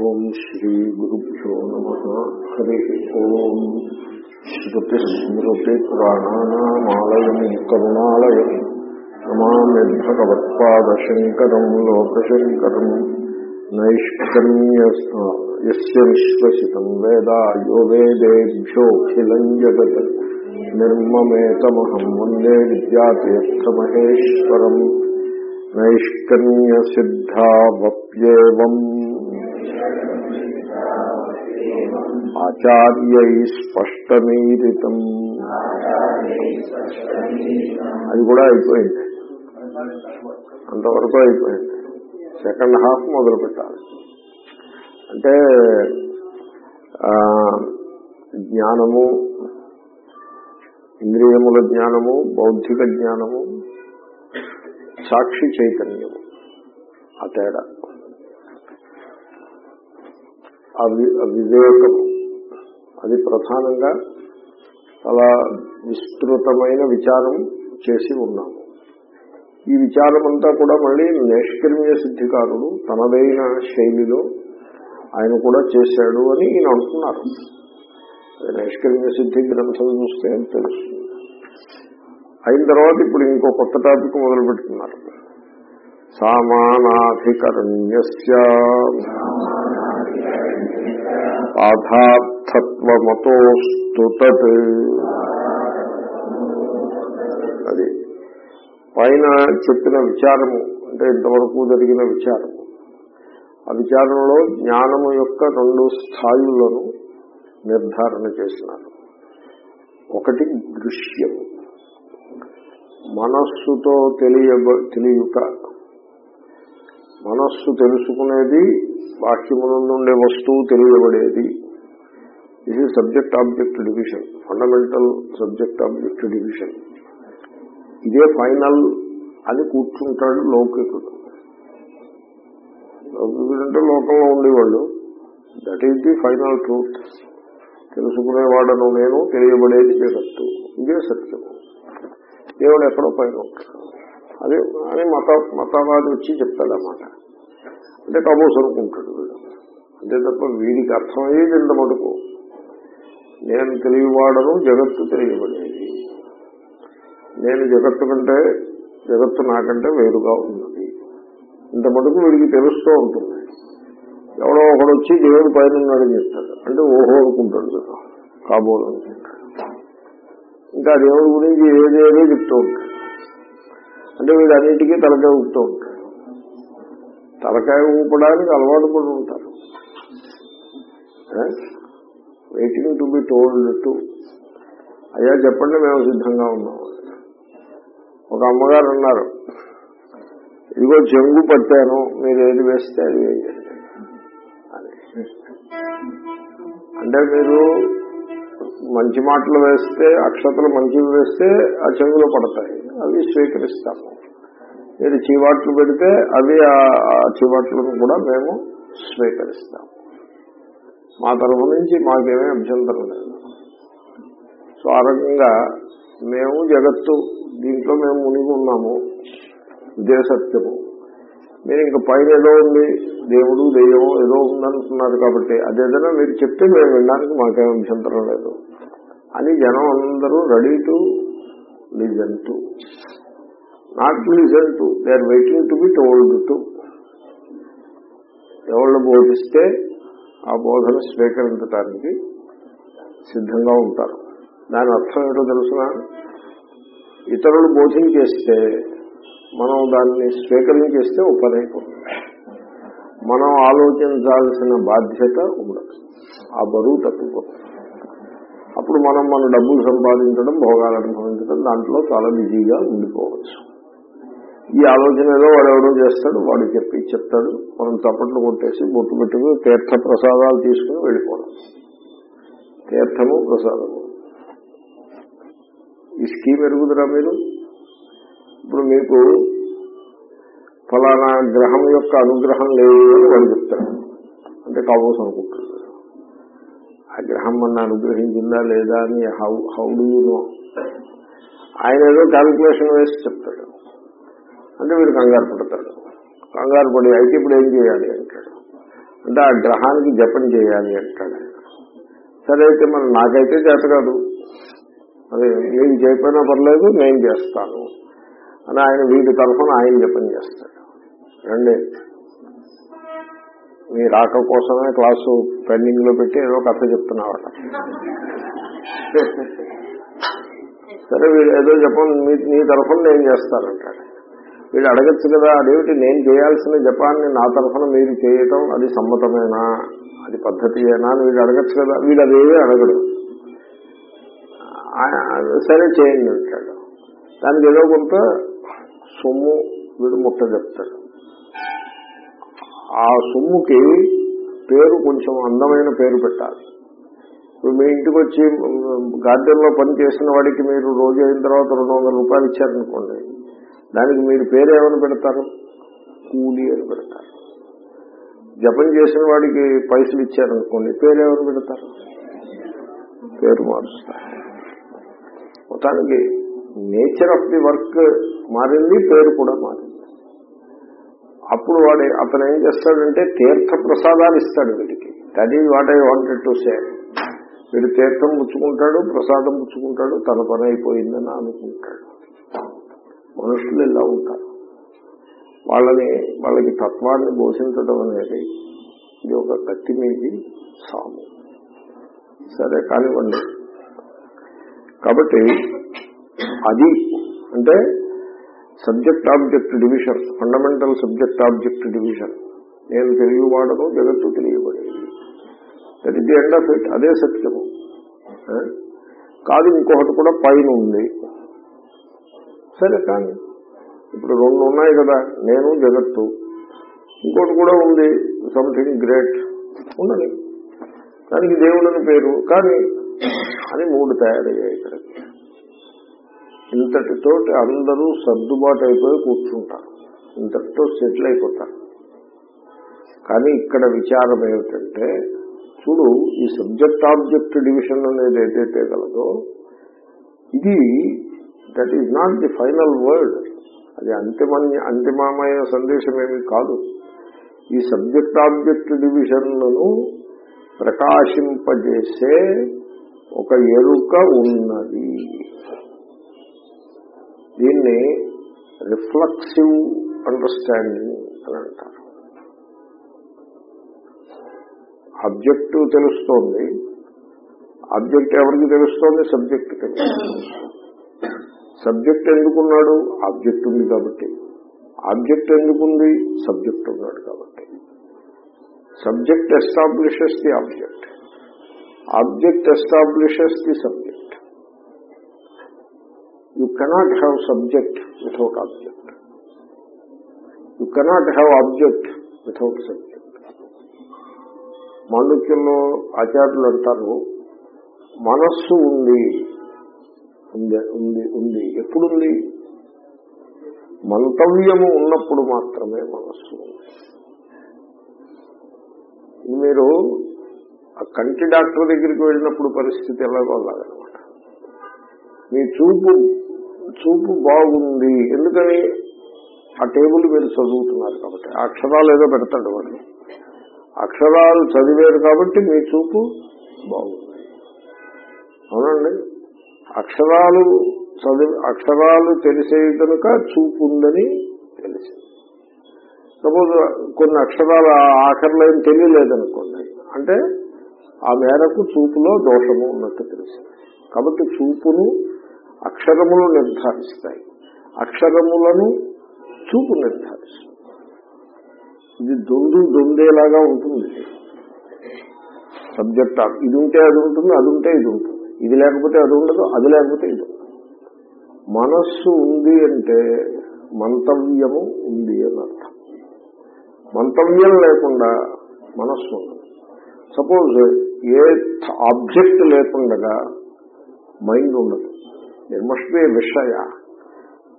ఓం శ్రీ గురుభ్యో నమ హరి ఓం శ్రుతిస్మృతిపురాణానామాలయం కరుణాలయం నమామి భగవత్పాదశంకరం లోకశంకరం నైష్కర్మ్యస్య విశ్వసితం వేద యో వేదేభ్యోఖిలం జగత్ నిర్మమేతమహం వందే విద్యాతీర్థమహేశ్వరం నైష్కర్మ్యసిద్ధావప్యేవం ఆచార్యై స్పష్టమీరితం. అది కూడా అయిపోయింది. అంతవరకు అయిపోయింది. సెకండ్ హాఫ్ మొదలు పెట్టాలి. అంటే జ్ఞానము ఇంద్రియముల జ్ఞానము బౌద్ధిక జ్ఞానము సాక్షి చైతన్యము. ఆ తేడా. వివేకము. అది ప్రధానంగా చాలా విస్తృతమైన విచారం చేసి ఉన్నాము. ఈ విచారం అంతా కూడా మళ్ళీ నైష్కర్మ్య సిద్ధికారుడు తనదైన శైలిలో ఆయన కూడా చేశాడు అని ఈయన అంటున్నారు. నైష్కర్మ్య సిద్ధి గ్రంథం చూస్తే తెలుస్తుంది. అయిన తర్వాత ఇప్పుడు ఇంకో కొత్త టాపిక్ మొదలు పెడుతున్నారు. సామానాధికరణ్య పాఠార్థత్వమతోస్తు తత్ అది పైన చెప్పిన విచారము అంటే ఇంతవరకు జరిగిన విచారము. ఆ విచారంలో జ్ఞానము యొక్క రెండు స్థాయిలను నిర్ధారణ చేసినారు. ఒకటి దృశ్యము. మనస్సుతో తెలియ తెలియక. మనస్సు తెలుసుకునేది బాహ్యముల నుండే వస్తువు తెలియబడేది. ఇది subject object division fundamental subject object division ఇదే ఫైనల్ అని కూర్చుంటాడు లౌకికుడు లౌకికుడు అంటే లోకంలో ఉండేవాళ్ళు that is the final truth తెలుసుకునేవాడను నేను తెలియబడేది జగత్తు ఇదే సత్యము దేవుడు ఎక్కడో పైన అదే అని మత మతవాది వచ్చి చెప్తాడన్నమాట. అంటే కబోస్ అనుకుంటాడు వీడు. అంతే తప్ప వీడికి అర్థమయ్యేది ఇంత మటుకు. నేను తెలియవాడను జగత్తు తెలియబడేది. నేను జగత్తు కంటే జగత్తు నాకంటే వేరుగా ఉన్నది. ఇంత మటుకు వీడికి తెలుస్తూ ఉంటుంది. ఎవడో ఒకడు వచ్చి దేవుడు పైన ఉన్నాడని చెప్తాడు. అంటే ఓహో అనుకుంటాడు కదా కాబోలు అనుకుంటాడు ఇంకా దేవుడి గురించి ఏదేదో చెప్తూ ఉంటాడు. అంటే వీడు అన్నిటికీ తలకాయ ఊపుతూ ఉంటాడు. తలకాయ ఊపడానికి అలవాటు పడి ఉంటారు. Waiting to be told to అయ్యా చెప్పండి మేము సిద్ధంగా ఉన్నాం. ఒక అమ్మగారు అన్నారు ఇదిగో చెంగు పట్టాను మీరు ఏది వేస్తే అది వేయండి. అంటే మీరు మంచి మాటలు వేస్తే అక్షతలు మంచివి వేస్తే ఆ చెంగులో పడతాయి. అవి స్వీకరిస్తాము. మీరు చీవాట్లు పెడితే అవి ఆ చీవాట్లను కూడా మేము స్వీకరిస్తాము. మా తరఫు నుంచి మాకేమీ అభ్యంతరం లేదు. సో ఆ రకంగా మేము జగత్తు దీంట్లో మేము మునిగి ఉన్నాము. ఇదే సత్యము. మీరు ఇంకా పైన ఏదో ఉంది దేవుడు దెయ్యము ఏదో ఉందంటున్నారు కాబట్టి అదేదైనా మీరు చెప్తే మేము వినడానికి మాకేం అభ్యంతరం లేదు. అని జనం అందరూ ready to listen to. Not listen to they are waiting to be told to. ఎవళ్ళు బోధిస్తే ఆ బోధన స్వీకరించడానికి సిద్ధంగా ఉంటారు. దాని అర్థం ఏంటో తెలుసిన? ఇతరులు బోధించేస్తే మనం దాన్ని స్వీకరించేస్తే ఉపనైపోతుంది మనం ఆలోచించాల్సిన బాధ్యత ఉండదు. ఆ బరువు తప్పిపోతుంది. అప్పుడు మనం మన డబ్బులు సంపాదించడం భోగాలు అనుభవించడం దాంట్లో చాలా బిజీగా ఉండిపోవచ్చు. ఈ ఆలోచన ఏదో వాడు ఎవడో చేస్తాడు వాడు చెప్పి చెప్తాడు. మనం చప్పట్లు కొట్టేసి బొట్టు పెట్టుకుని తీర్థ ప్రసాదాలు తీసుకుని వెళ్ళిపోవడం. తీర్థము ప్రసాదము. ఈ స్కీమ్ ఎరుగుదరా మీరు? ఇప్పుడు మీకు ఫలానా గ్రహం యొక్క అనుగ్రహం లేదు అని వాడు చెప్తాడు అంటే కాబోస్ అనుకుంటున్నాడు ఆ గ్రహం మన అనుగ్రహించిందా లేదా అని how how do you know? ఆయన ఏదో క్యాల్కులేషన్ వేసి చెప్తాడు. అంటే వీడు కంగారు పడతాడు. కంగారు పడి అయితే ఇప్పుడు ఏం చేయాలి? అంటాడు. అంటే ఆ గ్రహానికి జపం చేయాలి అంటాడు. ఆయన సరే అయితే మరి నాకైతే చేత కాదు. అది నేను చేయకపోయినా పర్లేదు నేను చేస్తాను. అని ఆయన వీటి తరఫున ఆయన జపం చేస్తాడు. రండి. మీ రాక కోసమే క్లాసు పెండింగ్లో పెట్టి ఏదో కథ చెప్తున్నావాట. సరే వీడు ఏదో జపం మీ నీ తరఫున నేను చేస్తానంటాడు. వీళ్ళు అడగచ్చు కదా అదేమిటి నేను చేయాల్సిన జపాన్ని నా తరఫున మీరు చేయటం అది సమ్మతమేనా అది పద్ధతియేనా అని వీళ్ళు అడగచ్చు కదా వీళ్ళు అదేవి అడగడు సరే చేయండి అంటాడు. దానికి ఏదో కొంత సొమ్ము వీడు ముట్ట చెప్తాడు. ఆ సొమ్ముకి పేరు కొంచెం అందమైన పేరు పెట్టాలి. ఇప్పుడు మీ ఇంటికి వచ్చి గార్డెన్లో పని చేసిన వాడికి మీరు రోజు అయిన తర్వాత రెండు వందల రూపాయలు ఇచ్చారనుకోండి దానికి మీరు పేరు పెడతారు? కూలి అని పెడతారు. జపం చేసిన వాడికి పైసలు ఇచ్చారనుకోండి పేరు పెడతారు? పేరు మారుస్తారు. మొత్తానికి నేచర్ ఆఫ్ ది వర్క్ మారింది పేరు కూడా మారింది. అప్పుడు వాడు అతను ఏం చేస్తాడంటే తీర్థ ప్రసాదాలు ఇస్తాడు వీడికి. That is what I wanted to say వీడు తీర్థం పుచ్చుకుంటాడు ప్రసాదం పుచ్చుకుంటాడు తన పని అయిపోయిందని అనుకుంటాడు. మనుషులు ఇలా ఉంటారు. వాళ్ళని వాళ్ళకి తత్వాన్ని పోషించడం అనేది ఇది ఒక కత్తి మీది సాము. సరే కానివ్వండి. కాబట్టి అది అంటే subject object division fundamental subject object division నేను తెలియవాడను జగత్తు తెలియబడేది. That is the end of it అదే సత్యము. కాదు ఇంకొకటి కూడా పైన ఉంది. సరే కానీ ఇప్పుడు రెండు ఉన్నాయి కదా నేను జగత్తు. ఇంకోటి కూడా ఉంది సంథింగ్ గ్రేట్ ఉండని దానికి దేవుడని పేరు. కానీ అని మూడు తయారయ్యాయి ఇక్కడ. ఇంతటితో అందరూ సర్దుబాటు అయిపోయి కూర్చుంటారు. ఇంతటితో సెటిల్ అయిపోతారు. కానీ ఇక్కడ విచారం ఏమిటంటే చూడు ఈ సబ్జెక్ట్ ఆబ్జెక్ట్ డివిజన్ అనేది ఏదైతే కలదో ఇది that is not the final word అది అంతిమ అంతిమమైన సందేశం ఏమి కాదు. ఈ సబ్జెక్ట్ ఆబ్జెక్ట్ డివిజన్లను ప్రకాశింపజేసే ఒక ఎరుక ఉన్నది. దీన్ని రిఫ్లెక్సివ్ అండర్స్టాండింగ్ అని అంటారు. ఆబ్జెక్ట్ తెలుస్తోంది. ఆబ్జెక్ట్ ఎవరికి తెలుస్తోంది? సబ్జెక్ట్ తెలుస్తుంది. సబ్జెక్ట్ ఎందుకున్నాడు? ఆబ్జెక్ట్ ఉంది కాబట్టి. ఆబ్జెక్ట్ ఎందుకుంది? సబ్జెక్ట్ ఉన్నాడు కాబట్టి. Subject establishes the object. Object establishes the subject. You cannot have subject without object. You cannot have object without subject. మాండక్యంలో ఆచార్యులు అంటారు మనస్సు ఉంది ఉంది ఉంది ఉంది. ఎప్పుడుంది? మంతవ్యము ఉన్నప్పుడు మాత్రమే మనస్సు మీరు ఆ కంటి డాక్టర్ దగ్గరికి వెళ్ళినప్పుడు పరిస్థితి ఎలాగో అలాగనమాట. మీ చూపు చూపు బాగుంది. ఎందుకని? ఆ టేబుల్ మీరు చదువుతున్నారు కాబట్టి. అక్షరాలు ఏదో పెడతాడు వాళ్ళు అక్షరాలు చదివారు కాబట్టి మీ చూపు బాగుంది. అవునండి? అక్షరాలు చదివి అక్షరాలు తెలిసే కనుక చూపు ఉందని తెలిసింది. సపోజ్ కొన్ని అక్షరాలు ఆ తెలియలేదనుకోండి అంటే ఆ మేరకు చూపులో దోషము ఉన్నట్టు తెలిసింది కాబట్టి చూపును అక్షరములు నిర్ధారిస్తాయి. అక్షరములను చూపు నిర్ధారిస్తుంది. ఇది దొందు దొందేలాగా ఉంటుంది. సబ్జెక్ట్ ఇది ఉంటే అది ఉంటుంది అది ఉంటే ఇది ఉంటుంది. ఇది లేకపోతే అది ఉండదు అది లేకపోతే ఇది మనస్సు ఉంది అంటే మంతవ్యము ఉంది అని అర్థం. మంతవ్యం లేకుండా మనస్సు ఉండదు. సపోజ్ ఏ ఆబ్జెక్ట్ లేకుండా మైండ్ ఉండదు. దెర్ మస్ట్ బి విషయ.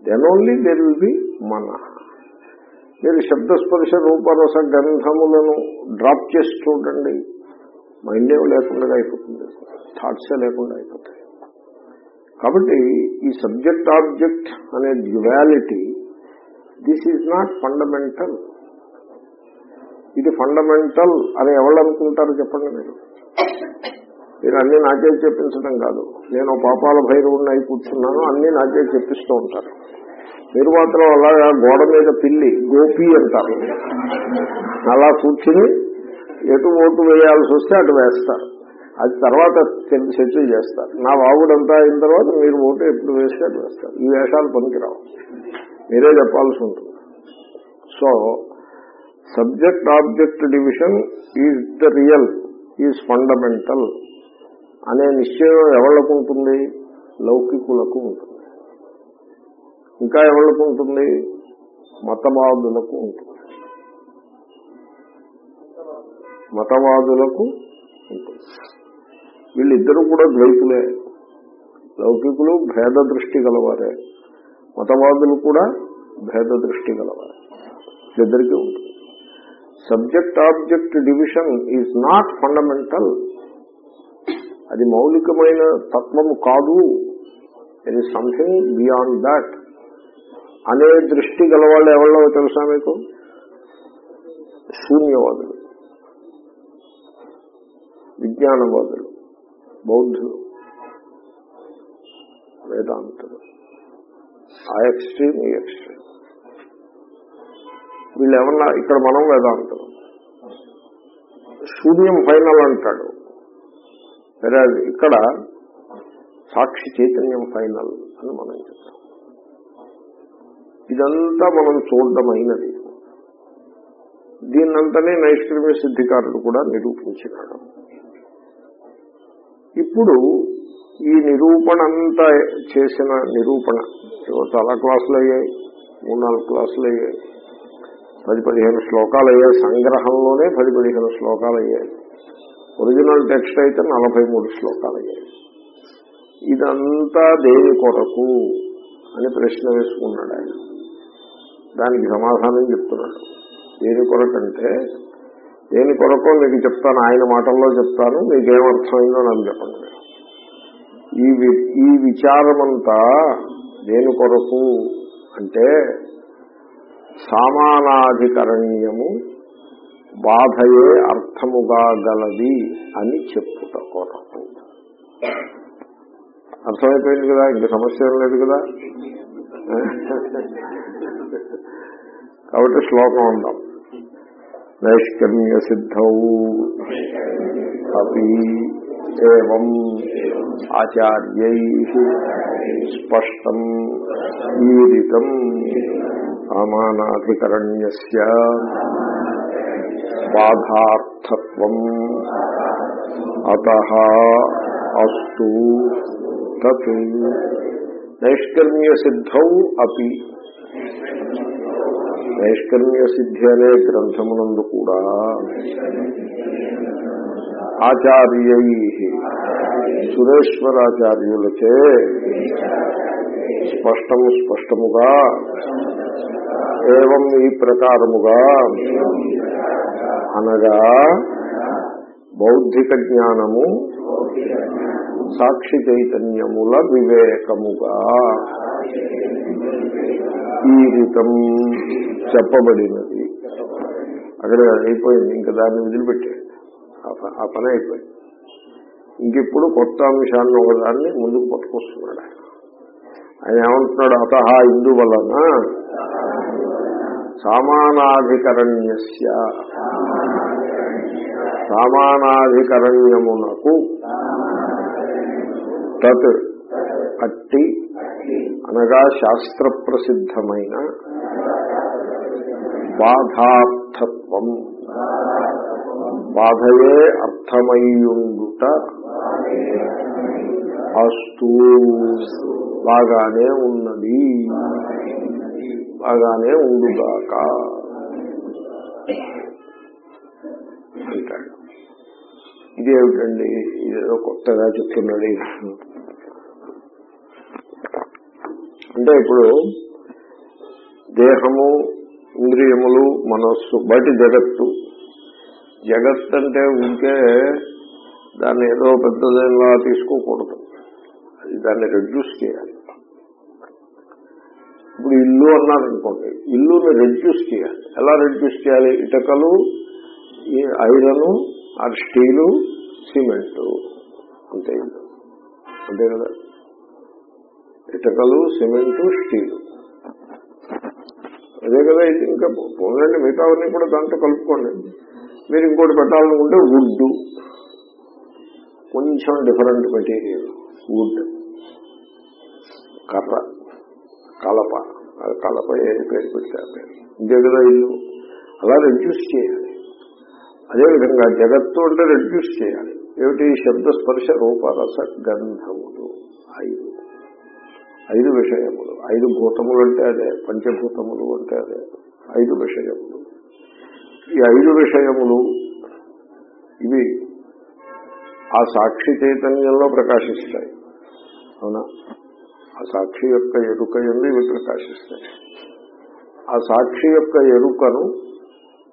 Then only there will be మన. మీరు శబ్దస్పర్శ రూపరస గంధములను డ్రాప్ చేసి చూడండి మైండ్ ఏమి లేకుండా అయిపోతుంది థాట్సే లేకుండా అయిపోతాయి. కాబట్టి ఈ సబ్జెక్ట్ ఆబ్జెక్ట్ అనే duality this is not fundamental. ఇది ఫండమెంటల్ అని ఎవరు అనుకుంటారు చెప్పండి మీరు? మీరు అన్ని నాకే చెప్పించడం కాదు. నేను పాపాల భైరవుడిని అయి కూర్చున్నాను అన్ని నాకే చెప్పిస్తూ ఉంటారు. మీరు మాత్రం అలాగా గోడ మీద పిల్లి గోపి అంటారు. అలా కూర్చుని ఎటు ఓటు వేయాల్సి వస్తే అటు వేస్తారు. అది తర్వాత సెటిల్ చేస్తారు. నా వాగుడంతా అయిన తర్వాత మీరు ఓటు ఎప్పుడు వేస్తే వేస్తారు. ఈ వేషాలు పనికిరావు. మీరే చెప్పాల్సి ఉంటుంది. So subject object division is the real is fundamental అనే నిశ్చయం ఎవరికి ఉంటుంది? లౌకికులకు ఉంటుంది. ఇంకా ఎవరికి ఉంటుంది? మతవాదులకు ఉంటుంది. మతవాదులకు ఉంటుంది. వీళ్ళిద్దరూ కూడా ద్వైతులే. లౌకికులు భేద దృష్టి గలవారే. మతవాదులు కూడా భేద దృష్టి గలవారే. ఇద్దరికీ ఉంటుంది. Subject object division is not fundamental. అది మౌలికమైన తత్వము కాదు. It is something beyond that అనే దృష్టి గలవాళ్ళు ఎవరో తెలుసా మీకు? శూన్యవాదులు. విజ్ఞానవాదులు. బౌద్ధులు వేదాంతులు. ఆ ఎక్స్ట్రీమ్ ఈ ఎక్స్ట్రీమ్. వీళ్ళు ఏమన్నా ఇక్కడ మనం వేదాంతం శూన్యం ఫైనల్ అంటాడు. సరే ఇక్కడ సాక్షి చైతన్యం ఫైనల్ అని మనం చెప్తాం. ఇదంతా మనం చూడడమైనది దీన్నంతనే నైష్క్రమ్య సిద్ధికారుడు కూడా నిరూపించినాడు. ఇప్పుడు ఈ నిరూపణ అంతా చేసిన నిరూపణ చాలా క్లాసులు అయ్యాయి మూడు నాలుగు క్లాసులు అయ్యాయి పది పదిహేను శ్లోకాలు అయ్యాయి సంగ్రహంలోనే పది పదిహేను శ్లోకాలు అయ్యాయి. ఒరిజినల్ టెక్స్ట్ అయితే నలభై మూడు శ్లోకాలు అయ్యాయి. ఇదంతా దేని కొరకు అని ప్రశ్న వేసుకున్నాడు ఆయన. దానికి సమాధానం చెప్తున్నాడు. దేని కొరకంటే దేని కొరకో మీకు చెప్తాను ఆయన మాటల్లో చెప్తాను మీకేమర్థమైందో నాకు చెప్పండి. ఈ ఈ విచారమంతా దేని కొరకు అంటే సామానాధికరణ్యము బాధయే అర్థముగా గలది అని చెప్పుట కొరకు. అర్థమైపోయింది కదా? ఇంక సమస్య ఏం లేదు కదా? కాబట్టి శ్లోకం ఉందాం నైష్కర్మ్య సిద్ధౌ అవి ఏం ఆచార్యై స్పష్టం ఈరితం సామానాధికరణ్య బాధార్థత్వం అత అస్తు తత్ నైష్కర్మ్య సిద్ధౌ అపి నైష్కర్మ్య సిద్ధి అనే గ్రంథమునందు కూడా ఆచార్యై సురేశ్వరాచార్యులచే స్పష్టము స్పష్టముగా ఏవం ఈ ప్రకారముగా అనగా బౌద్ధిక జ్ఞానము సాక్షి చైతన్యముల వివేకముగా ఈ చెప్పబడినది. అక్కడ అయిపోయింది. ఇంకా దాన్ని వదిలిపెట్టాడు ఆ పని అయిపోయింది. ఇంకెప్పుడు కొత్త అంశాన్ని ఒకదాన్ని ముందుకు పట్టుకొస్తున్నాడు ఆయన. ఆయన ఏమంటున్నాడు? అత ఇందువలన సామానాధికరణ్య సామానాధికరణ్యమునకు తత్ అట్టి అనగా శాస్త్ర ప్రసిద్ధమైన బాధార్థత్వం. బాధయే అర్థమయ్యుండుట అస్తూ. బాగానే ఉన్నది. బాగానే ఉండుగాక. అంటాడు. ఇదేమిటండి? ఇదేదో కొత్తగా చెప్తున్నాడు అంటే ఇప్పుడు దేహము ఇంద్రియములు మనస్సు బయట జగత్తు. జగత్ అంటే ఉంటే దాన్ని ఏదో పెద్దదేలా తీసుకోకూడదు. అది దాన్ని రెడ్యూస్ చేయాలి. ఇప్పుడు ఇల్లు అన్నారనుకోండి ఇల్లుని రెడ్యూస్ చేయాలి. ఎలా రెడ్యూస్ చేయాలి? ఇటకలు ఈ ఆ స్టీలు సిమెంట్ అంతే ఇల్లు అంతే కదా? ఇటకలు సిమెంటు స్టీలు. అదే కదా ఇది ఇంకా పోలండి మిగతావన్నీ కూడా దాంట్లో కలుపుకోండి. మీరు ఇంకోటి పెట్టాలనుకుంటే వుడ్ కొంచెం డిఫరెంట్ మెటీరియల్ వుడ్ కర్ర. కలప. అది కలప ఏది పేరు పెట్టారు పేరు. ఇంతే కదా ఇల్లు. అలా రెడ్యూస్ చేయాలి. అదేవిధంగా జగత్తు అంటే రెడ్యూస్ చేయాలి. ఏమిటి? శబ్ద స్పర్శ రూపరస గంధములు. ఐదు. ఐదు విషయములు. ఐదు భూతములు అంటే అదే పంచభూతములు అంటే అదే ఐదు విషయములు. ఈ ఐదు విషయములు ఇవి ఆ సాక్షి చైతన్యంలో ప్రకాశిస్తాయి. అవునా? ఆ సాక్షి యొక్క ఎరుక ఎందు ఇవి ప్రకాశిస్తాయి. ఆ సాక్షి యొక్క ఎరుకను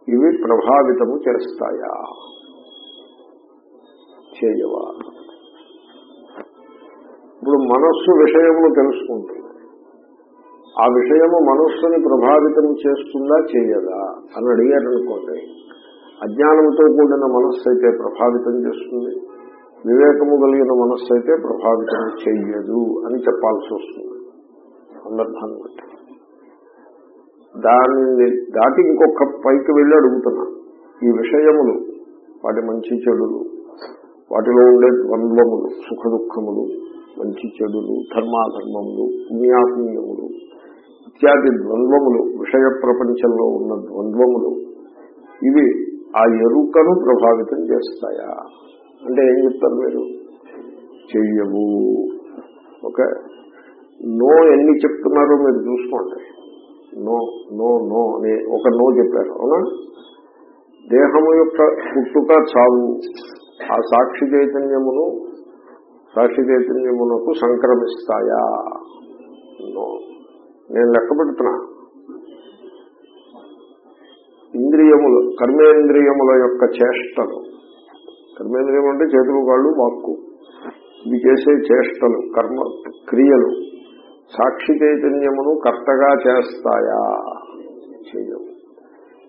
ఇవి ప్రభావితము చేస్తాయా? చేయవా? ఇప్పుడు మనస్సు విషయమును తెలుసుకుంటుంది. ఆ విషయము మనస్సుని ప్రభావితం చేస్తుందా చేయదా అని అడిగారు అనుకోండి అజ్ఞానంతో కూడిన మనస్సు అయితే ప్రభావితం చేస్తుంది వివేకము కలిగిన మనస్సు అయితే ప్రభావితం చెయ్యదు అని చెప్పాల్సి వస్తుంది. సందర్భాన్ని బట్టి దానిని దాటి ఇంకొక పైకి వెళ్ళి అడుగుతున్నా ఈ విషయములు వాటి మంచి చెడులు వాటిలో ఉండే ద్వంద్వములు సుఖ దుఃఖములు మంచి చెడులు ధర్మాధర్మములు పుణ్యాపుణ్యములు ఇత్యాది ద్వంద్వములు విషయ ప్రపంచంలో ఉన్న ద్వంద్వములు ఇవి ఆ ఎరుకను ప్రభావితం చేస్తాయా? అంటే ఏం చెప్తారు మీరు? చెయ్యవు. ఓకే నో ఎన్ని చెప్తున్నారో మీరు చూసుకోండి. నో నో నో అని ఒక నో చెప్పారు అవునా? దేహము యొక్క పుట్టుక చావు ఆ సాక్షి చైతన్యమును సాక్షి చైతన్యమునకు సంక్రమిస్తాయా నేను లెక్క పెడుతున్నా. ఇంద్రియములు కర్మేంద్రియముల యొక్క చేష్టలు. కర్మేంద్రియం అంటే చేతులు కాళ్ళు వాక్కు. ఇవి చేసే చేష్టలు కర్మ క్రియలు. సాక్షి చైతన్యమును కర్తగా చేస్తాయా? చేయవు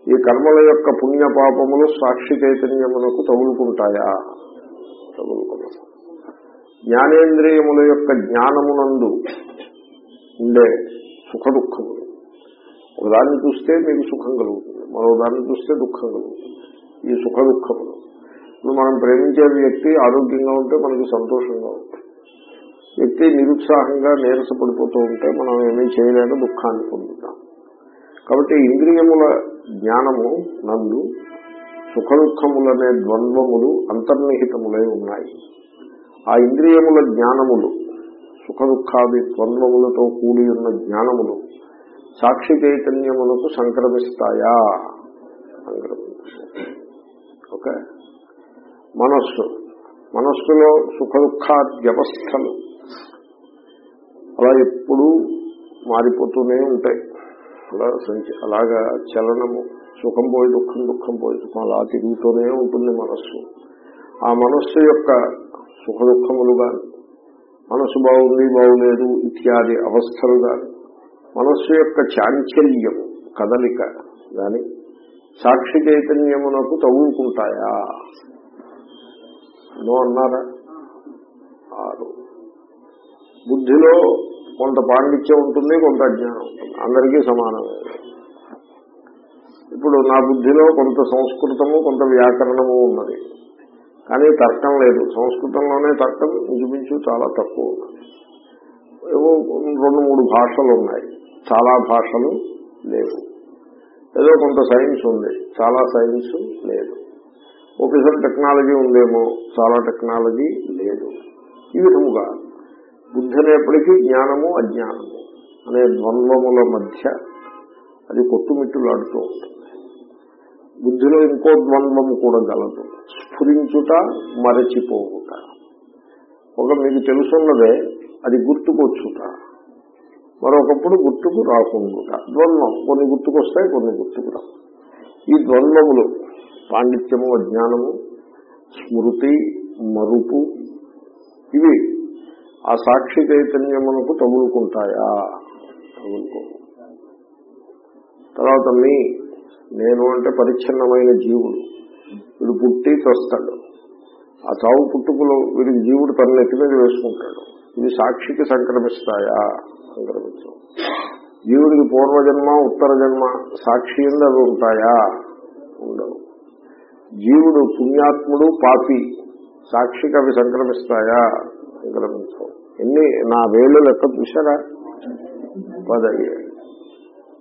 ఈ కర్మల యొక్క పుణ్యపాపములు సాక్షి చైతన్యమునకు తగులుకుంటాయా? తగులుకున్నాము జ్ఞానేంద్రియముల యొక్క జ్ఞానమునందు ఉండే సుఖ దుఃఖములు ఒకదాన్ని చూస్తే మీకు సుఖం కలుగుతుంది. మరో దాన్ని చూస్తే దుఃఖం కలుగుతుంది. ఈ సుఖ దుఃఖములు ఇప్పుడు మనం ప్రేమించే వ్యక్తి ఆరోగ్యంగా ఉంటే మనకి సంతోషంగా ఉంటుంది. వ్యక్తి నిరుత్సాహంగా నీరసపడిపోతూ ఉంటే మనం ఏమీ చేయలేక దుఃఖాన్ని పొందుతాం. కాబట్టి ఇంద్రియముల జ్ఞానము నందు సుఖ దుఃఖములనే ద్వంద్వములు అంతర్నిహితములై ఉన్నాయి. ఆ ఇంద్రియముల జ్ఞానములు సుఖ దుఃఖాది ద్వంద్వములతో కూడి ఉన్న జ్ఞానములు సాక్షి చైతన్యములకు సంక్రమిస్తాయా? ఓకే? మనస్సు. మనస్సులో సుఖ దుఃఖాద్యవస్థలు అలా ఎప్పుడూ మారిపోతూనే ఉంటాయి. అలా అలాగా చలనము సుఖం పోయి దుఃఖం దుఃఖం పోయి సుఖం అలా తిరుగుతూనే ఉంటుంది మనస్సు. ఆ మనస్సు యొక్క సుఖ దుఃఖములు కానీ మనసు బాగుంది బాగులేదు ఇత్యాది అవస్థలు కానీ మనస్సు యొక్క చాంచల్యం కదలిక గాని సాక్షి చైతన్యమునకు తగులుకుంటాయా? నో అన్నారా? ఆరు బుద్ధిలో కొంత పాండిత్యం ఉంటుంది కొంత అజ్ఞానం ఉంటుంది. అందరికీ సమానమే. ఇప్పుడు నా బుద్ధిలో కొంత సంస్కృతము కొంత వ్యాకరణము ఉన్నది. కానీ తర్కం లేదు. సంస్కృతంలోనే తర్కం ఇంచుమించు చాలా తక్కువ. ఏవో రెండు మూడు భాషలు ఉన్నాయి. చాలా భాషలు లేవు. ఏదో కొంత సైన్స్ ఉంది. చాలా సైన్స్ లేదు. ఒకసారి టెక్నాలజీ ఉందేమో? చాలా టెక్నాలజీ లేదు. ఈ విధముగా బుద్ధి అనేప్పటికీ జ్ఞానము అజ్ఞానము అనే ద్వంద్వముల మధ్య అది కొట్టుమిట్టులాడుతూ ఉంటుంది. బుద్ధిలో ఇంకో ద్వంద్వము కూడా గలదు. స్ఫురించుట మరచిపోవుట. ఒక మీకు తెలుసున్నదే అది గుర్తుకొచ్చుట. మరొకప్పుడు గుర్తుకు రాకుండుట. ద్వంద్వం కొన్ని గుర్తుకొస్తాయి కొన్ని గుర్తుకు రావు. ఈ ద్వంద్వములు పాండిత్యము అజ్ఞానము స్మృతి మరుపు ఇవి ఆ సాక్షి చైతన్యమునకు తగులుకుంటాయా? తగులుకో తర్వాత మీ నేను అంటే పరిచ్ఛిన్నమైన జీవుడు. వీడు పుట్టి చస్తాడు ఆ చావు పుట్టుకులు వీడికి జీవుడు తన నెత్తి మీద వేసుకుంటాడు. ఇది సాక్షికి సంక్రమిస్తాయా? సంక్రమించవు జీవుడికి పూర్వజన్మ ఉత్తర జన్మ సాక్షి అవి ఉంటాయా? ఉండవు. జీవుడు పుణ్యాత్ముడు పాపి సాక్షికి అవి సంక్రమిస్తాయా? సంక్రమించవు ఎన్ని? నా వేళ్ళు లెక్క చూసారా పదయ్యాడు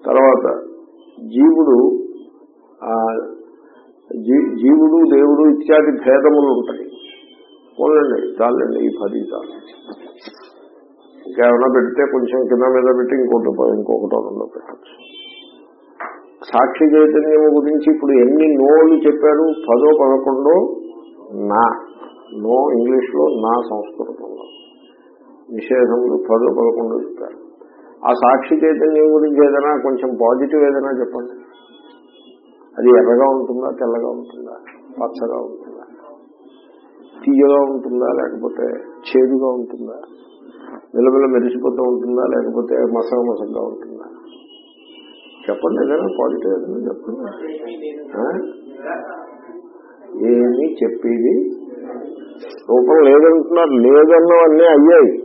తర్వాత జీవుడు జీవుడు దేవుడు ఇత్యాది భేదములు ఉంటాయి. పోలండి చాలండి ఈ పది చాలు. ఇంకేమైనా పెడితే కొంచెం కింద మీద పెట్టి ఇంకోటి ఇంకొకటో రెండో పెట్టచ్చు. సాక్షి చైతన్యము గురించి ఇప్పుడు ఎన్ని నోలు చెప్పారు? పదో పదకొండో నా. నో ఇంగ్లీష్లో నా సంస్కృతంలో. నిషేధములు పదో పదకొండో చెప్పారు. ఆ సాక్షి చైతన్యం గురించి ఏదైనా కొంచెం పాజిటివ్ ఏదైనా చెప్పండి. అది ఎర్రగా ఉంటుందా తెల్లగా ఉంటుందా పచ్చగా ఉంటుందా? తీయగా ఉంటుందా లేకపోతే చేదుగా ఉంటుందా? నిలబిల మెరిసిపోతూ ఉంటుందా లేకపోతే మసగ మసగ్గా ఉంటుందా? చెప్పండి ఏదైనా పాజిటివ్ ఏదైనా చెప్పండి. ఆ? ఏమీ చెప్పేది? రూపం లేదంటున్నారు. లేదన్నవన్నీ అయ్యాయి.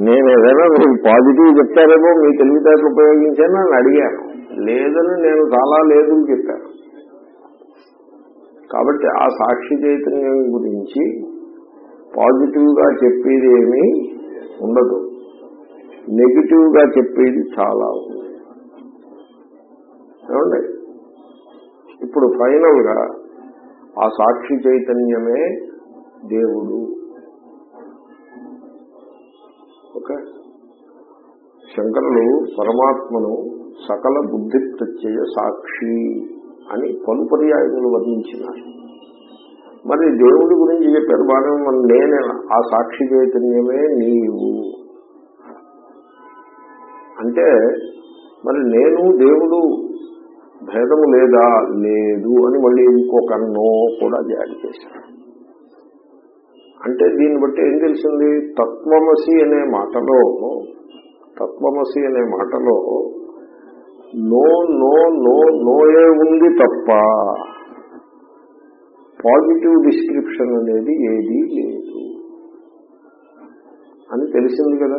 నేను ఏదైనా మీరు పాజిటివ్ చెప్తారేమో మీ తెలివితేటలు ఉపయోగించాను అని అడిగాను. లేదని నేను చాలా లేదు చెప్పాను కాబట్టి ఆ సాక్షి చైతన్యం గురించి పాజిటివ్గా చెప్పేది ఏమీ ఉండదు. నెగిటివ్గా చెప్పేది చాలా ఉంది. ఏమండి? ఇప్పుడు ఫైనల్గా ఆ సాక్షి చైతన్యమే దేవుడు. ఓకే? శంకరులు పరమాత్మను సకల బుద్ధి ప్రత్యయ సాక్షి అని పలు పర్యాయములు వర్ణించినారు మరి దేవుడి గురించి చెప్పారు బాగా మరి నేనే ఆ సాక్షి చైతన్యమే నీవు. అంటే మరి నేను దేవుడు భేదము లేదా? లేదు అని మళ్ళీ ఇంకొక నో కూడా జారీ చేశారు. అంటే దీన్ని బట్టి ఏం తెలిసింది? తత్వమసి అనే మాటలో తత్వమసి అనే మాటలో నో నో నో నోయే ఉంది తప్ప పాజిటివ్ డిస్క్రిప్షన్ అనేది ఏదీ లేదు. అని తెలిసింది కదా?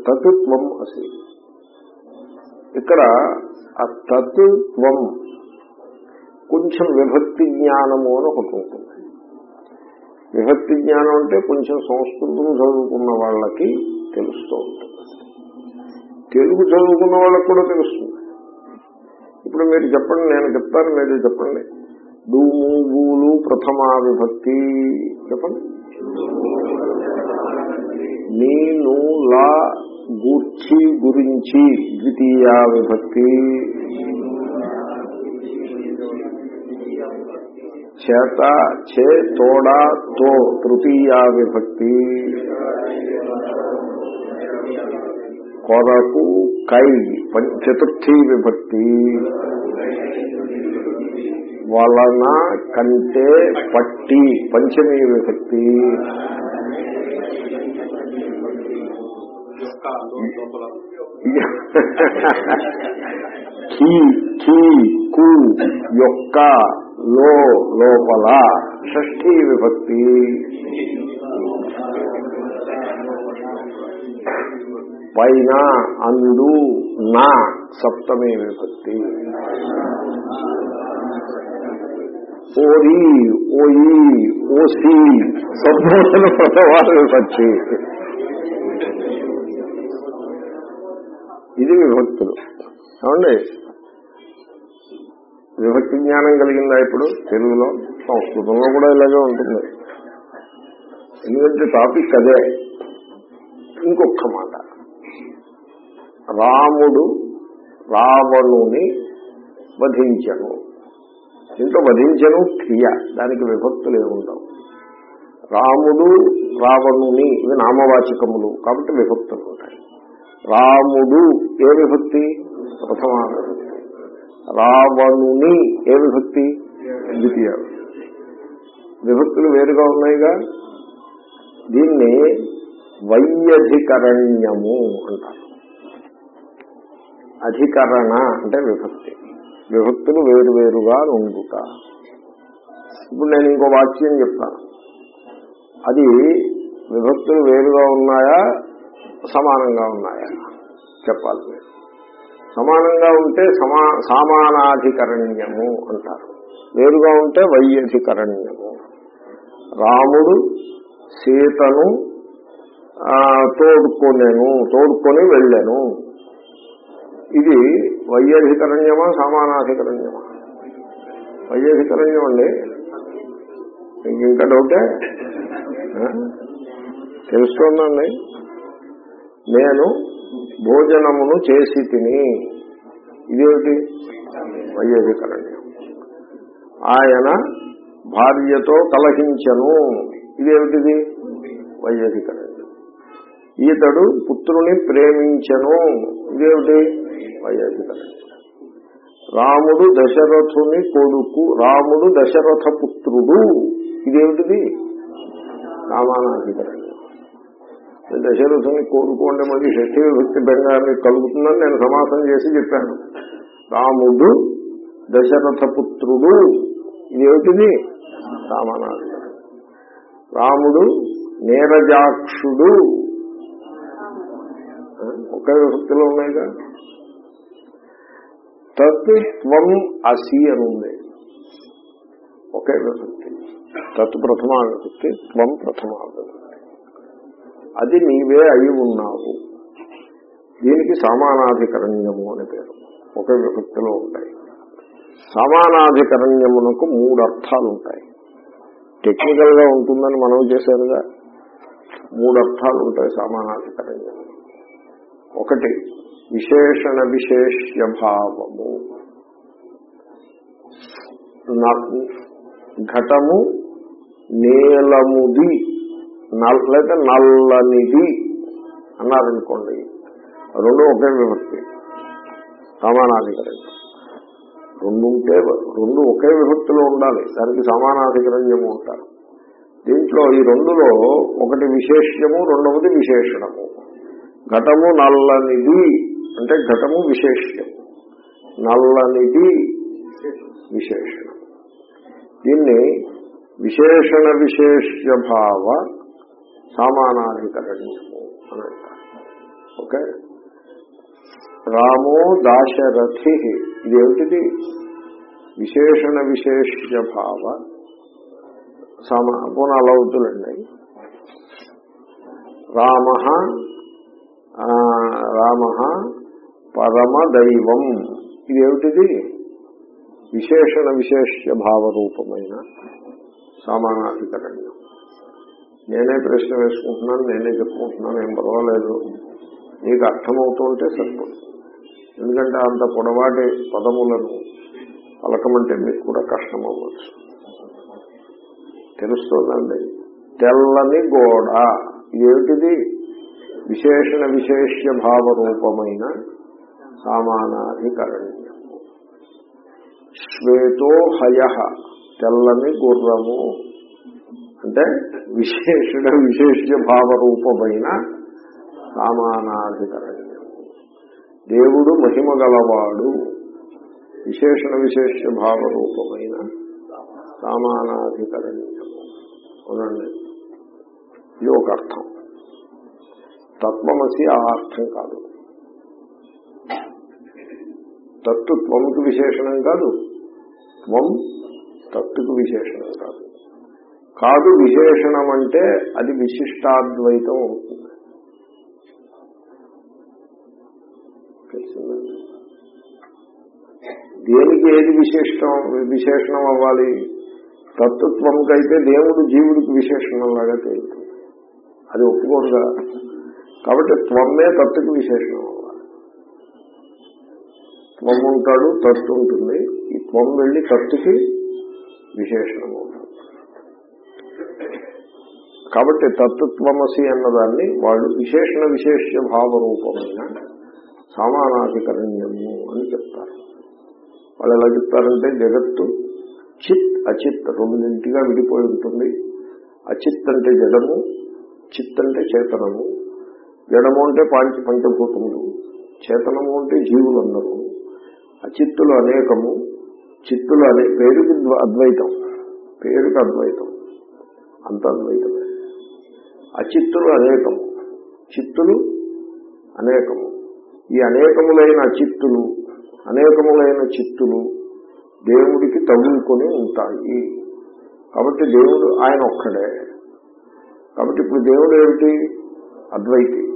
తత్వం అసి ఇక్కడ ఆ తత్వం కొంచెం విభక్తి జ్ఞానము అని ఒకటి ఉంటుంది. విభక్తి జ్ఞానం అంటే కొంచెం సంస్కృతం చదువుకున్న వాళ్ళకి తెలుస్తూ ఉంటుంది. తెలుగు చదువుకున్న వాళ్ళకి కూడా తెలుస్తుంది. ఇప్పుడు మీరు చెప్పండి నేను చెప్తాను మీరు చెప్పండి. డూము గూలు ప్రథమా విభక్తి. చెప్పండి. నేను లా గూర్చి గురించి ద్వితీయ విభక్తి. చేత చే తోడా తో తృతీయ విభక్తి. కొరకు కై చతుర్థీ విభక్తి. వలన కంటే పట్టి పంచమీ విభక్తి. కీ కీ కు యొక్క లో లోపల షష్ఠీ విభక్తి. పైన అందు నా సప్తమే విభక్తి. ఓరి ఓయి ఓసి సంబోధన ప్రథమ విభక్తి ఇది విభక్తులు. ఏమండి? విభక్తి జ్ఞానం కలిగిందా ఇప్పుడు? తెలుగులో సంస్కృతంలో కూడా ఇలాగే ఉంటుంది. ఎందుకంటే టాపిక్ అదే. ఇంకొక మాట. రాముడు రావణుని వధించను. దీంట్లో వధించను క్రియ. దానికి విభక్తులు ఏముండవు. రాముడు రావణుని ఇవి నామవాచకములు కాబట్టి విభక్తులు ఉంటాయి. రాముడు ఏ విభక్తి? ప్రథమ విభక్తి. రావణుని ఏ విభక్తి? ద్వితీయ విభక్తులు వేరుగా ఉన్నాయిగా? దీన్ని వైయధికరణ్యము అంటారు. అధికరణ అంటే విభక్తి. విభక్తులు వేరువేరుగా ఉండుట. ఇప్పుడు నేను ఇంకో వాక్యం చెప్తాను అది విభక్తులు వేరుగా ఉన్నాయా సమానంగా ఉన్నాయా? చెప్పాలి మీరు. సమానంగా ఉంటే సమా సమానాధికరణ్యము అంటారు. వేరుగా ఉంటే వైయధికరణ్యము. రాముడు సీతను తోడుకోలేను తోడుకొని వెళ్ళాను. ఇది వైయధికరణ్యమా సామానాధికరణ్యమా? వైయధికరణ్యం అండి. మీకు ఇంకా డౌటే? తెలుస్తోందండి. నేను భోజనమును చేసి తిని. ఇదేమిటి? వైయధికరణ్యం. ఆయన భార్యతో కలహించను. ఇదేమిటిది? వైయధికరణ్యం. ఈతడు పుత్రుని ప్రేమించను. ఇదేమిటి? వైయధికరణ్యం రాముడు దశరథుని కొడుకు రాముడు దశరథ పుత్రుడు. ఇదేమిటిది? రామానాధికరణ్యం దశరథుని కోరుకోండి మళ్ళీ షష్ఠీ విభక్తి బెంగాన్ని కలుగుతుందని నేను సమాసం చేసి చెప్పాను. రాముడు దశరథ పుత్రుడు. ఇదేమిటిది? రామానాధికరణ్యం రాముడు నీరజాక్షుడు. ఒకే విభక్తిలో ఉన్నాయిగా? తత్ త్వం అసి అని ఉంది. ఒకే విభక్తి. తత్ ప్రథమా విభక్తి త్వం ప్రథమా విభక్తి. అది నీవే అయి ఉన్నావు. దీనికి సమానాధికరణ్యము అని పేరు. ఒకే విభక్తిలో ఉంటాయి. సమానాధికరణ్యమునకు మూడు అర్థాలు ఉంటాయి. టెక్నికల్గా ఉంటుందని మనం చేశారుగా. మూడు అర్థాలు ఉంటాయి సమానాధికరణ్యం ఒకటి విశేషణ విశేష్య భావము నాకు ఘటము నీలముది లేదా నల్లనిది అన్నారనుకోండి. రెండు ఒకే విభక్తి. సమానాధికరణ్యం రెండు ఉంటే రెండు ఒకే విభక్తిలో ఉండాలి. దానికి సమానాధికరణ్యము ఉంటారు దీంట్లో ఈ రెండులో ఒకటి విశేష్యము రెండవది విశేషణము. ఘటము నల్లనిది అంటే ఘటము విశేష్యము నల్లనిది విశేషణం దీన్ని విశేషణ విశేష్య భావ సమానాధికరణ్యము అని అంటారు. ఓకే? రామో దాశరథి ఇదేమిటిది విశేషణ విశేష్య భావ సమా పోనీ అలా వద్దులండి. రామ రామ పరమదైవం. ఇదేమిటిది? విశేషణ విశేష్య భావరూపమైన సమానాధికరణ్యం. నేనే ప్రశ్న వేసుకుంటున్నాను నేనే చెప్పుకుంటున్నాను ఏం పర్వాలేదు. నీకు అర్థమవుతుంటే సరిపడుతుంది ఎందుకంటే అంత పొడవాటి పదములను పలకమంటే మీకు కూడా కష్టం అవ్వచ్చు తెలుస్తుందండి? తెల్లని గోడ. ఏమిటిది విశేషణ విశేష్య భావ రూపమైన సామానాధికరణ్యము. శ్వేతో హయ తెల్లని గుర్రము. అంటే విశేషణ విశేష భావ రూపమైన సామానాధికరణ్యము. దేవుడు మహిమ గలవాడు. విశేషణ విశేష్య భావ రూపమైన సామానాధికరణ్యము. అవునండి. ఇది ఒక అర్థం. తత్వమసి ఆ అర్థం కాదు. తత్తు త్వముకు విశేషణం కాదు. త్వం తత్తుకు విశేషణం కాదు. కాదు విశేషణం అంటే అది విశిష్టాద్వైతం అవుతుంది. దేనికి ఏది విశిష్టం విశేషణం అవ్వాలి? తత్వత్వంకైతే దేవుడు జీవుడికి విశేషణం లాగా తేలుతుంది. అది ఒప్పుకోరుగా. కాబట్టి త్వమే తత్తుకు విశేషణం. అవ్వాలి త్వం ఉంటాడు తత్తు ఉంటుంది ఈ త్వం వెళ్ళి తత్తుకి విశేషణం కాబట్టి తత్వమసి అన్నదాన్ని వాళ్ళు విశేషణ విశేష్య భావరూపమైన సామానాధికరణ్యము అని చెప్తారు. వాళ్ళు ఎలా చెప్తారంటే జగత్తు చిత్ అచిత్ రెండింటిగా విడిపోయి ఉంటుంది. అచిత్ అంటే జడము చిత్ అంటే చేతనము. జడము అంటే పాంచ పంచభూతములు చేతనము అంటే జీవులందరూ. అచిత్తులు అనేకము చిత్తులు అనే పేరుకి అద్వైతం. పేరుకి అద్వైతం. అంత అద్వైతమే. అచిత్తులు అనేకము. చిత్తులు అనేకము. ఈ అనేకములైన అచిత్తులు అనేకములైన చిత్తులు దేవుడికి తగులుకొని ఉంటాయి. కాబట్టి దేవుడు ఆయన ఒక్కడే. కాబట్టి ఇప్పుడు దేవుడు ఏమిటి? అద్వైతి.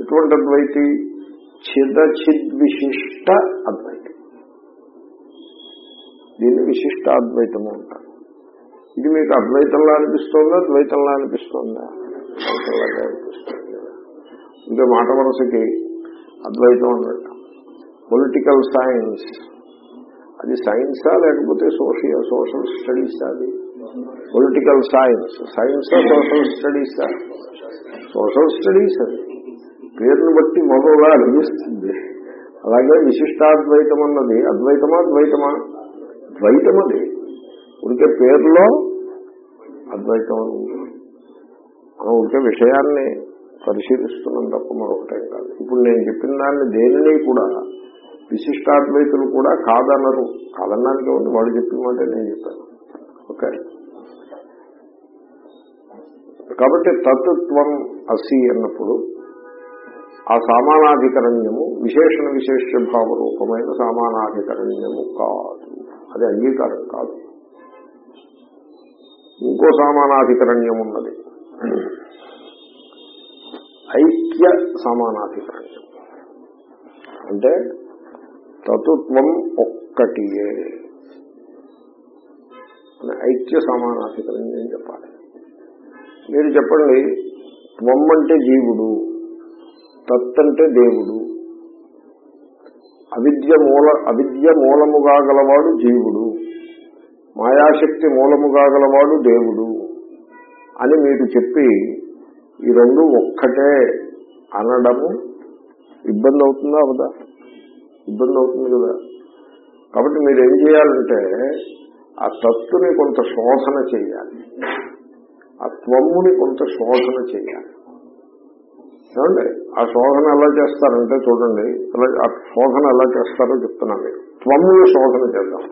ఎటువంటి అద్వైతి? చిదచిద్విశిష్ట అద్వైతి. దీన్ని విశిష్ట అద్వైతము అంటారు. ఇది మీకు అద్వైతంలా అనిపిస్తోందా? ద్వైతంలా అనిపిస్తోందా? ద్వైతంలాగా అనిపిస్తుంది. ఇంకా మాట వరుసకి అద్వైతం అన్నట్టు. పొలిటికల్ సైన్స్ అది సైన్సా లేకపోతే సోషియల్ సోషల్ స్టడీస్ అది? పొలిటికల్ సైన్స్ సైన్సా సోషల్ స్టడీసా సోషల్ స్టడీస్ అది. పేరును బట్టి మగోగా అనిపిస్తుంది. అలాగే విశిష్టాద్వైతం అన్నది అద్వైతమా ద్వైతమా? ద్వైతం అది. ఉడికే పేరులో అద్వైతం అని మనం ఉంటే విషయాన్ని పరిశీలిస్తున్నాం తప్ప మరొకటేం కాదు. ఇప్పుడు నేను చెప్పిన దాన్ని దేనిని కూడా విశిష్టాద్వైతులు కూడా కాదనరు. కాదన్నానికి ఉంది వాళ్ళు చెప్పిన మాట నేను చెప్పాను. ఓకే. కాబట్టి తత్వం అసి అన్నప్పుడు ఆ సామానాధికరణ్యము విశేషణ విశేష భావ రూపమైన సామానాధికరణ్యము కాదు. అది అంగీకారం కాదు. ఇంకో సమానాధికరణ్యం ఉన్నది ఐక్య సమానాధికరణ్యం. అంటే తత్వం ఒక్కటియే. అని ఐక్య సమానాధికరణ్యం చెప్పాలి. మీరు చెప్పండి త్వం అంటే జీవుడు తత్ అంటే దేవుడు అవిద్య మూల అవిద్య మూలముగా గలవాడు జీవుడు. మాయాశక్తి మూలముగా గలవాడు దేవుడు అని మీరు చెప్పి ఈ రెండు ఒక్కటే అనడము ఇబ్బంది అవుతుందా అవదా? ఇబ్బంది అవుతుంది కదా. కాబట్టి మీరు ఏం చేయాలంటే ఆ తత్తుని కొంత శోధన చేయాలి. ఆ త్వమ్ముని కొంత శోధన చేయాలి. ఏమండి? ఆ శోధన ఎలా చేస్తారంటే చూడండి ఆ శోధన ఎలా చేస్తారో చెప్తున్నా మీరు త్వమ్ము శోధన చేద్దాం.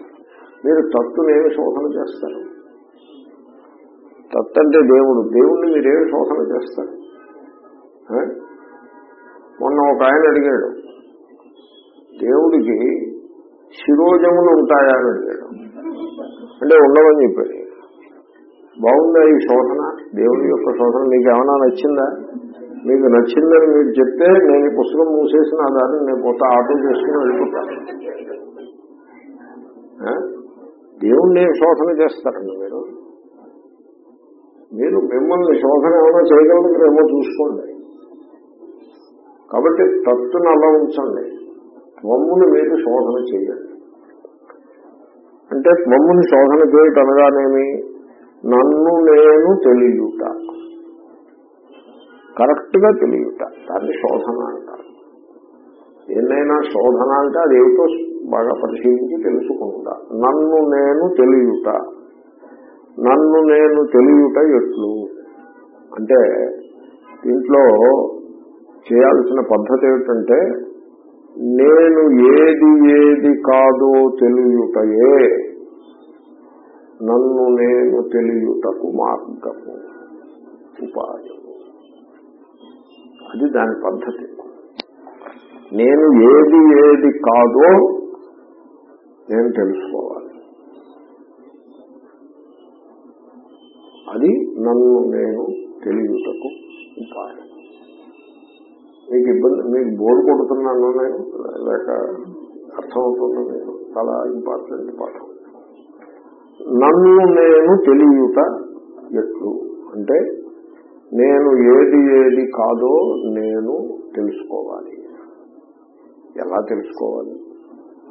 మీరు తత్తునేమి శోధన చేస్తారు? తత్ అంటే దేవుడు. దేవుణ్ణి మీరేమి శోధన చేస్తారు? మొన్న ఒక ఆయన అడిగాడు దేవుడికి శిరోజములు ఉంటాయా? అని అడిగాడు. అంటే ఉండవని చెప్పాడు. బాగుందా ఈ శోధన? దేవుడి యొక్క శోధన మీకు ఏమైనా నచ్చిందా? మీకు నచ్చిందని మీరు చెప్తే నేను ఈ పుస్తకం మూసేసి నా దాన్ని నేను పోతా ఆటో చేసుకుని వెళ్ళిపోతాను. దేవుణ్ణి శోధన చేస్తారండి మీరు. మీరు మిమ్మల్ని శోధన ఏమైనా చేయగలుగుతారేమో చూసుకోండి. కాబట్టి తత్తును అలా ఉంచండి. మమ్ముని మీరు శోధన చేయండి. అంటే మమ్ముని శోధన చేయటనగానేమి నన్ను నేను తెలియట. కరెక్ట్గా తెలియట. దాన్ని శోధన అంటారు. ఏదైనా శోధన అంటే అది ఏమిటో బాగా పరిశీలించి తెలుసుకుంటా. నన్ను నేను తెలియట. నన్ను నేను తెలియట ఎట్లు? అంటే దీంట్లో చేయాల్సిన పద్ధతి ఏమిటంటే నేను ఏది ఏది కాదో తెలియటయే. నన్ను నేను తెలియుటకు మార్గము. ఉపాధి అది దాని పద్ధతి. నేను ఏది ఏది కాదో నేను తెలుసుకోవాలి. అది నన్ను నేను తెలియటకు ఉపాయం మీకు ఇబ్బంది మీకు బోర్ కొడుతున్నాను నేను? లేక అర్థమవుతున్నా నేను చాలా ఇంపార్టెంట్ పాఠం. నన్ను నేను తెలియట ఎట్లు? అంటే నేను ఏది ఏది కాదో నేను తెలుసుకోవాలి. ఎలా తెలుసుకోవాలి?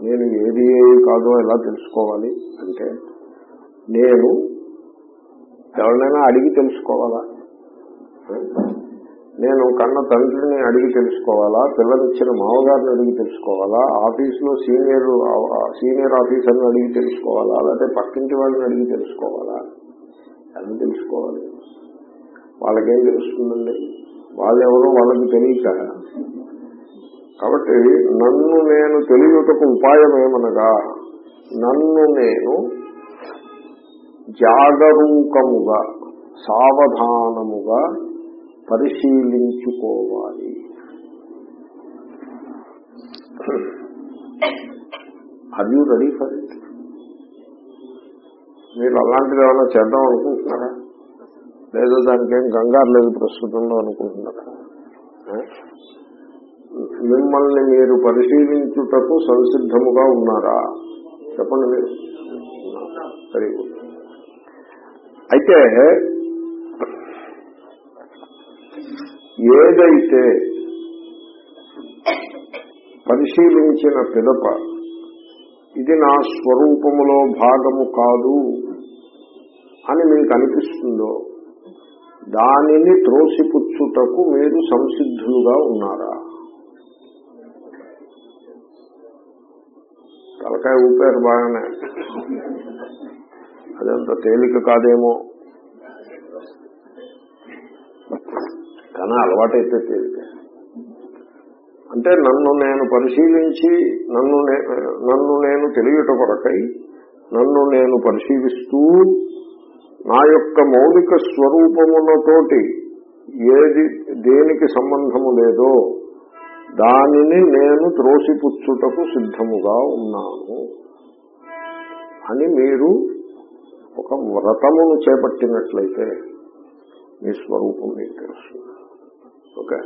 నేను ఏది ఏది కాదో ఎలా తెలుసుకోవాలి? అంటే నేను ఎవరినైనా అడిగి తెలుసుకోవాలా? నేను కన్న తండ్రిని అడిగి తెలుసుకోవాలా? పిల్లనిచ్చిన మామగారిని అడిగి తెలుసుకోవాలా? ఆఫీసులో సీనియర్ సీనియర్ ఆఫీసర్ని అడిగి తెలుసుకోవాలా? లేకపోతే పక్కింటి వాళ్ళని అడిగి తెలుసుకోవాలా? అని తెలుసుకోవాలి? వాళ్ళకేం తెలుస్తుందండి? వాళ్ళెవరో వాళ్ళకి తెలియక. కాబట్టి నన్ను నేను తెలియటకు ఉపాయం ఏమనగా నన్ను నేను జాగరూకముగా సావధానముగా పరిశీలించుకోవాలి. Are you ready for it మీరు అలాంటిది ఏమైనా చేద్దాం అనుకుంటున్నారా? లేదో దానికి ఏం కంగారు లేదు ప్రస్తుతంలో అనుకుంటున్నారా మిమ్మల్ని మీరు పరిశీలించుటకు సంసిద్ధముగా ఉన్నారా? చెప్పండి మీరు. వెరీ గుడ్ అయితే ఏదైతే పరిశీలించిన పిదప ఇది నా స్వరూపములో భాగము కాదు అని మీకు అనిపిస్తుందో దానిని త్రోసిపుచ్చుటకు మీరు సంసిద్ధులుగా ఉన్నారా? తలకాయ ఊపారు బాగానే. అదంత తేలిక కాదేమో. కానీ అలవాటైతే తేలిక. అంటే నన్ను నేను పరిశీలించి నన్ను నన్ను నేను తెలియట కొరకై నన్ను నేను పరిశీలిస్తూ నా యొక్క మౌలిక స్వరూపములతోటి ఏది దేనికి సంబంధము లేదో దానిని నేను త్రోసిపుచ్చుటకు సిద్ధముగా ఉన్నాను అని మీరు ఒక వ్రతమును చేపట్టినట్లయితే మీ స్వరూపం మీకు తెలుసు. ఓకే.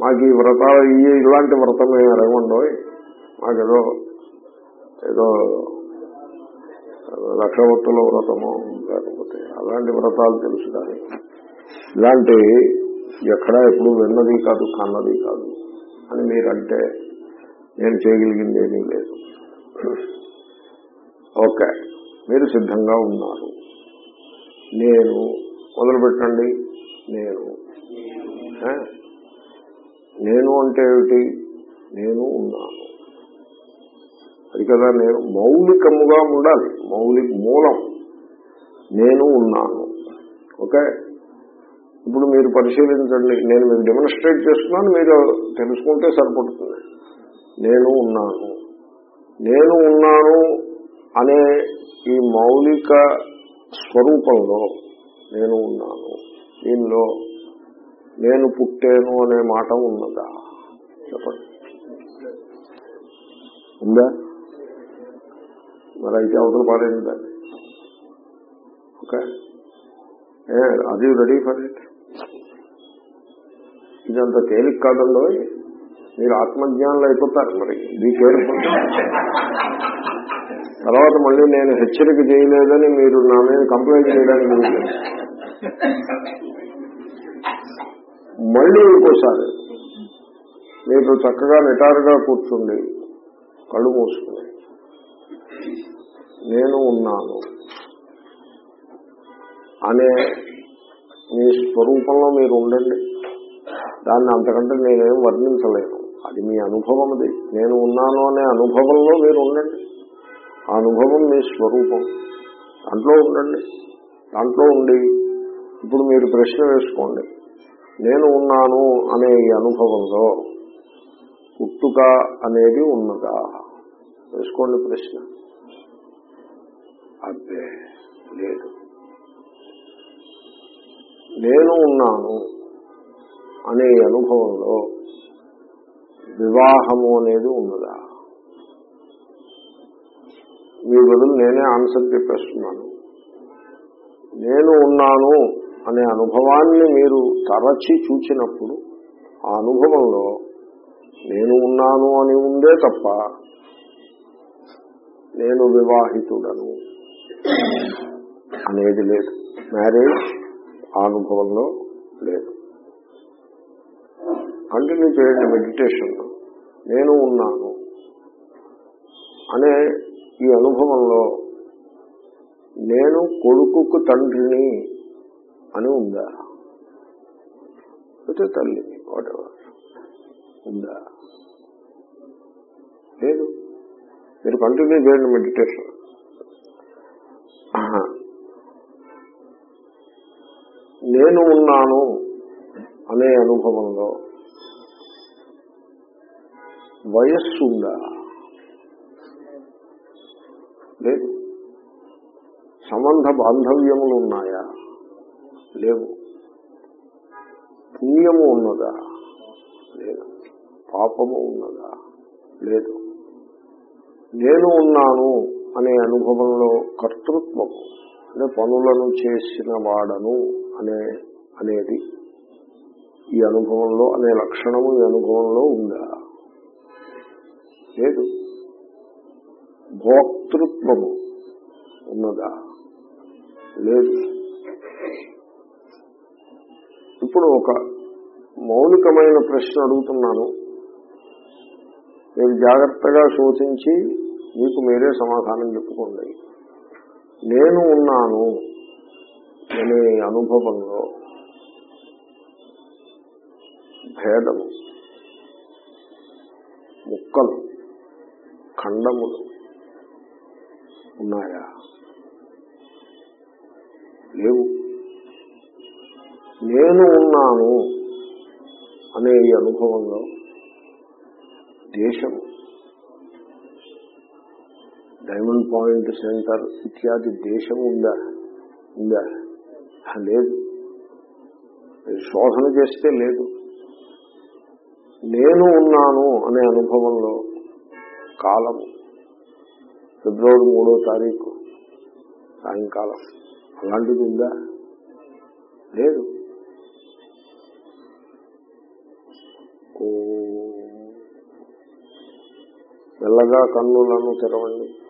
మాకు ఈ వ్రతాలు ఇలాంటి వ్రతమే అడగండో మాకేదో ఏదో లక్షవత్తుల వ్రతము లేకపోతే అలాంటి వ్రతాలు తెలుసు కానీ ఇలాంటి ఎక్కడా ఎప్పుడు విన్నది కాదు కన్నది కాదు అని మీరంటే నేను చేయగలిగింది ఏమీ లేదు. ఓకే మీరు సిద్ధంగా ఉన్నారు. నేను మొదలు పెట్టండి నేను నేను అంటే ఏమిటి? నేను ఉన్నాను. అది కదా నేను మౌలికముగా ఉండాలి. మౌలిక మూలం. నేను ఉన్నాను. ఓకే? ఇప్పుడు మీరు పరిశీలించండి. నేను మీకు డెమోన్స్ట్రేట్ చేస్తున్నాను మీరు తెలుసుకుంటే సరిపడుతుంది. నేను ఉన్నాను. నేను ఉన్నాను అనే ఈ మౌలిక స్వరూపంలో నేను ఉన్నాను. దీనిలో నేను పుట్టాను అనే మాట ఉన్నదా? చెప్పండి. ఉందా? మరి అయితే అవతల పాడేది దాన్ని ఓకే అది రెడీ ఫర్ ఇట్. ఇదంత తేలిక కాదండో. మీరు ఆత్మజ్ఞానులు అయిపోతారు మరి. మీ పేరు తర్వాత మళ్ళీ నేను హెచ్చరిక చేయలేదని మీరు నా మీద కంప్లైంట్ చేయడానికి మళ్ళీ ఇంకోసారి. మీరు చక్కగా నిటారుగా కూర్చుండి కళ్ళు మూసుకుని నేను ఉన్నాను అనే మీ స్వరూపంలో మీరు ఉండండి. దాన్ని అంతకంటే నేనేం వర్ణించలేను. అది మీ అనుభవం అది. నేను ఉన్నాను అనే అనుభవంలో మీరు ఉండండి. ఆ అనుభవం మీ స్వరూపం. దాంట్లో ఉండండి. దాంట్లో ఉండి ఇప్పుడు మీరు ప్రశ్న వేసుకోండి. నేను ఉన్నాను అనే ఈ అనుభవంలో పుట్టుక అనేది ఉన్నదా? వేసుకోండి ప్రశ్న. అబ్బే లేదు. నేను ఉన్నాను అనే అనుభవంలో వివాహము అనేది ఉన్నదా? మీ బదులు నేనే ఆన్సర్ చెప్పేస్తున్నాను. నేను ఉన్నాను అనే అనుభవాన్ని మీరు తరచి చూచినప్పుడు ఆ అనుభవంలో నేను ఉన్నాను అని ఉందే తప్ప నేను వివాహితుడను. అనేది లేదు. మ్యారేజ్ ఆ అనుభవంలో లేదు. కంటిన్యూ చేయండి మెడిటేషన్ నేను ఉన్నాను అనే ఈ అనుభవంలో నేను కొడుకుకు తండ్రిని అని ఉందా? అయితే తల్లిని వాటెవర్ ఉందా? లేదు. మీరు కంటిన్యూ చేయండి మెడిటేషన్ నేను ఉన్నాను అనే అనుభవంలో వయస్సు ఉందా లేదు సంబంధ బాంధవ్యములు ఉన్నాయా లేవు. పుణ్యము ఉన్నదా? లేదు. పాపము ఉన్నదా? లేదు. నేను ఉన్నాను అనే అనుభవంలో కర్తృత్వం అంటే పనులను చేసిన వాడను అనే అనేది ఈ అనుభవంలో అనే లక్షణము ఈ అనుభవంలో ఉందా? లేదు. భోక్తృత్వము ఉన్నదా? లేదు. ఇప్పుడు ఒక మౌలికమైన ప్రశ్న అడుగుతున్నాను. మీరు జాగ్రత్తగా శోధించి మీకు మీరే సమాధానం చెప్పుకోండి. నేను ఉన్నాను అనే అనుభవంలో భేదము ముక్కలు ఖండములు ఉన్నాయా? లేవు. నేను ఉన్నాను అనే ఈ అనుభవంలో దేశము డైమండ్ పాయింట్ సెంటర్ ఇత్యాది దేశం ఉందా ఉందా లేదు. శోధన చేస్తే లేదు. నేను ఉన్నాను అనే అనుభవంలో కాలము. ఫిబ్రవరి మూడో తారీఖు సాయంకాలం. అలాంటిది ఉందా? లేదు. మెల్లగా కన్నులను తెరవండి.